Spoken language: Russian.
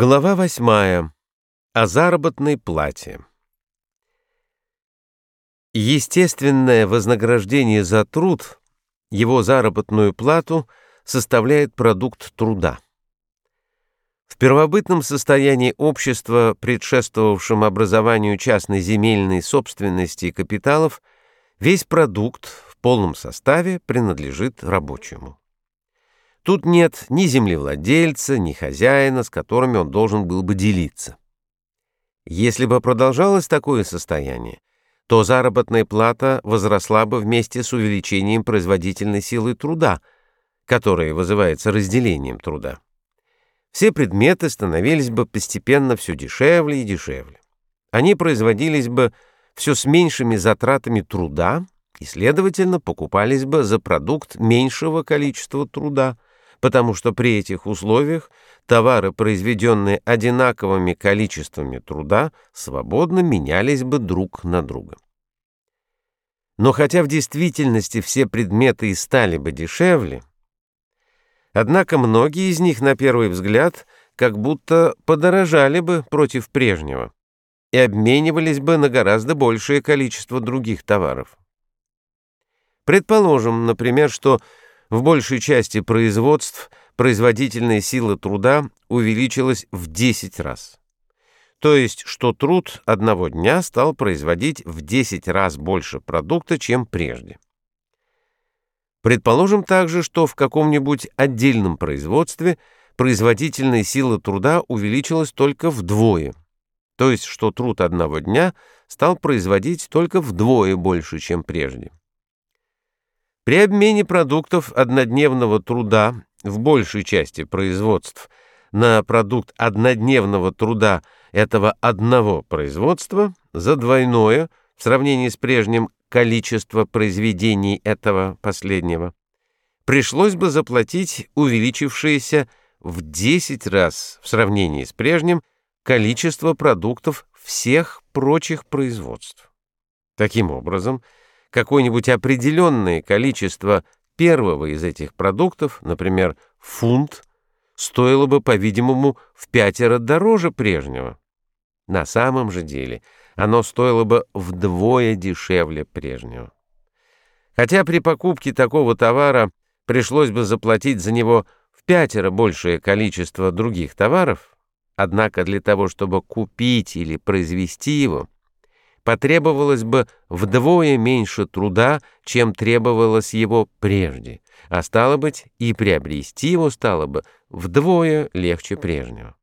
Глава восьмая. О заработной плате. Естественное вознаграждение за труд, его заработную плату, составляет продукт труда. В первобытном состоянии общества, предшествовавшем образованию частной земельной собственности и капиталов, весь продукт в полном составе принадлежит рабочему. Тут нет ни землевладельца, ни хозяина, с которыми он должен был бы делиться. Если бы продолжалось такое состояние, то заработная плата возросла бы вместе с увеличением производительной силы труда, которая вызывается разделением труда. Все предметы становились бы постепенно все дешевле и дешевле. Они производились бы все с меньшими затратами труда и, следовательно, покупались бы за продукт меньшего количества труда – потому что при этих условиях товары, произведенные одинаковыми количествами труда, свободно менялись бы друг на друга. Но хотя в действительности все предметы и стали бы дешевле, однако многие из них, на первый взгляд, как будто подорожали бы против прежнего и обменивались бы на гораздо большее количество других товаров. Предположим, например, что в большей части производств производительная сила труда увеличилась в 10 раз. То есть, что труд одного дня стал производить в 10 раз больше продукта, чем прежде. Предположим также, что в каком-нибудь отдельном производстве производительная сила труда увеличилась только вдвое, то есть что труд одного дня стал производить только вдвое больше, чем прежде. При обмене продуктов однодневного труда в большей части производств на продукт однодневного труда этого одного производства за двойное в сравнении с прежним количество произведений этого последнего, пришлось бы заплатить увеличившееся в 10 раз в сравнении с прежним количество продуктов всех прочих производств. Таким образом, какое-нибудь определенное количество первого из этих продуктов, например, фунт, стоило бы, по-видимому, в пятеро дороже прежнего. На самом же деле оно стоило бы вдвое дешевле прежнего. Хотя при покупке такого товара пришлось бы заплатить за него в пятеро большее количество других товаров, однако для того, чтобы купить или произвести его, потребовалось бы вдвое меньше труда, чем требовалось его прежде, а стало быть, и приобрести его стало бы вдвое легче прежнего.